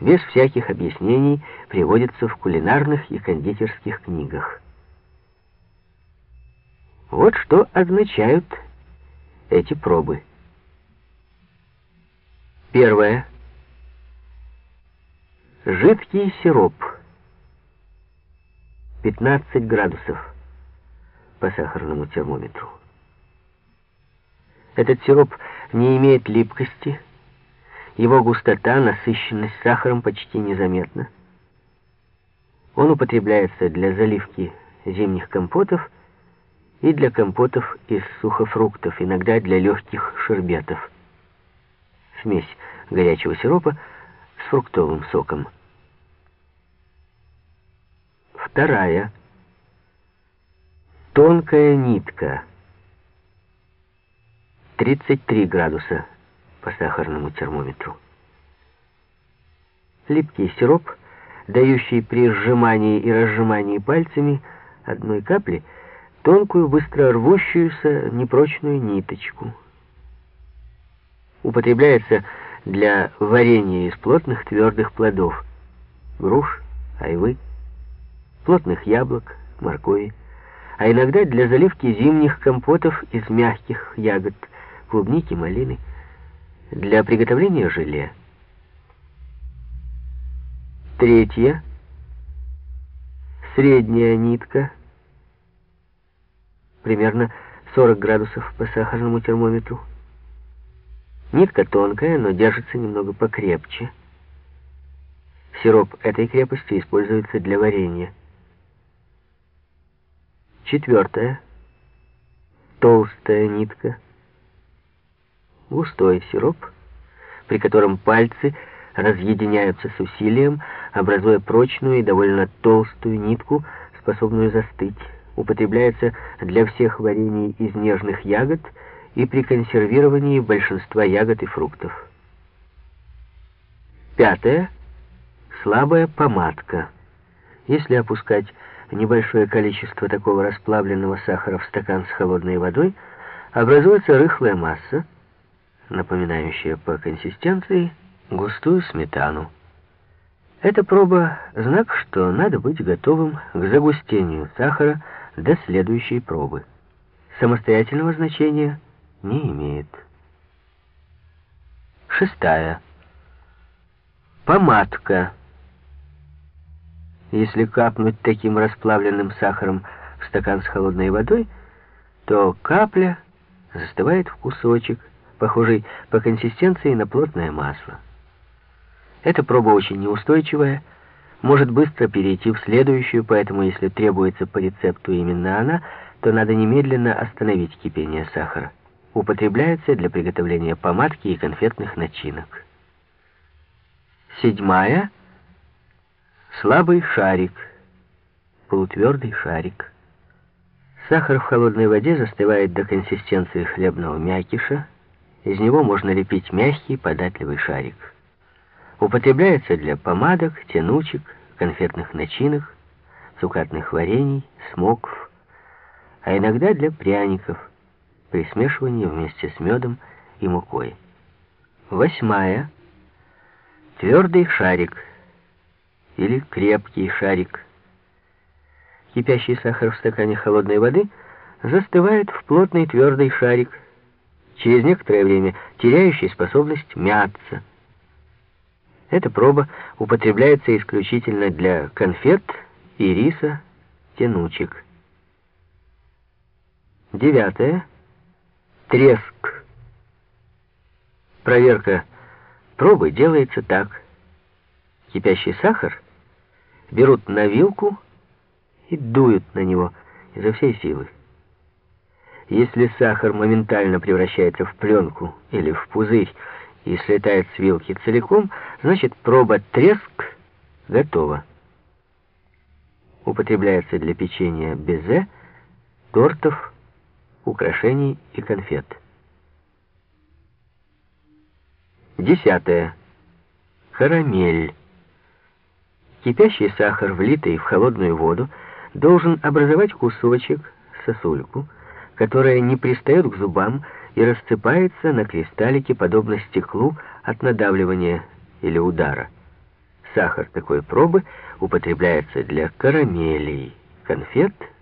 без всяких объяснений приводится в кулинарных и кондитерских книгах. Вот что означают эти пробы. Первое. Жидкий сироп. 15 градусов по сахарному термометру. Этот сироп не имеет липкости, его густота, насыщенность сахаром почти незаметна. Он употребляется для заливки зимних компотов и для компотов из сухофруктов, иногда для легких шербетов. Смесь горячего сиропа с фруктовым соком. Вторая. Тонкая нитка. 33 градуса по сахарному термометру. Липкий сироп, дающий при сжимании и разжимании пальцами одной капли тонкую, быстро рвущуюся, непрочную ниточку. Употребляется для варенья из плотных твердых плодов, груш, айвы, плотных яблок, моркови, а иногда для заливки зимних компотов из мягких ягод, клубники, малины для приготовления желе. Третье. Средняя нитка. Примерно 40 градусов по сахарному термометру. Нитка тонкая, но держится немного покрепче. Сироп этой крепости используется для варенья. Четвертое. Толстая нитка густой сироп, при котором пальцы разъединяются с усилием, образуя прочную и довольно толстую нитку, способную застыть. Употребляется для всех варений из нежных ягод и при консервировании большинства ягод и фруктов. Пятое. Слабая помадка. Если опускать небольшое количество такого расплавленного сахара в стакан с холодной водой, образуется рыхлая масса, напоминающая по консистенции густую сметану. Эта проба — знак, что надо быть готовым к загустению сахара до следующей пробы. Самостоятельного значения не имеет. Шестая. Помадка. Если капнуть таким расплавленным сахаром в стакан с холодной водой, то капля застывает в кусочек, похожий по консистенции на плотное масло. Эта проба очень неустойчивая, может быстро перейти в следующую, поэтому если требуется по рецепту именно она, то надо немедленно остановить кипение сахара. Употребляется для приготовления помадки и конфетных начинок. Седьмая. Слабый шарик. Полутвердый шарик. Сахар в холодной воде застывает до консистенции хлебного мякиша, из него можно лепить мягкий, податливый шарик. Употребляется для помадок, тянучек, конфетных начинок, цукатных варений, смоков, а иногда для пряников при смешивании вместе с медом и мукой. Восьмая. Твердый шарик или крепкий шарик. Кипящий сахар в стакане холодной воды застывает в плотный твердый шарик – через некоторое время теряющий способность мяться. Эта проба употребляется исключительно для конфет и риса тянучек. Девятое. Треск. Проверка пробы делается так. Кипящий сахар берут на вилку и дуют на него изо всей силы. Если сахар моментально превращается в пленку или в пузырь и слетает с вилки целиком, значит проба треск готова. Употребляется для печенья безе, тортов, украшений и конфет. Десятое. Карамель. Кипящий сахар, влитый в холодную воду, должен образовать кусочек, сосульку, которая не пристает к зубам и рассыпается на кристаллике, подобно стеклу от надавливания или удара. Сахар такой пробы употребляется для карамелей, конфет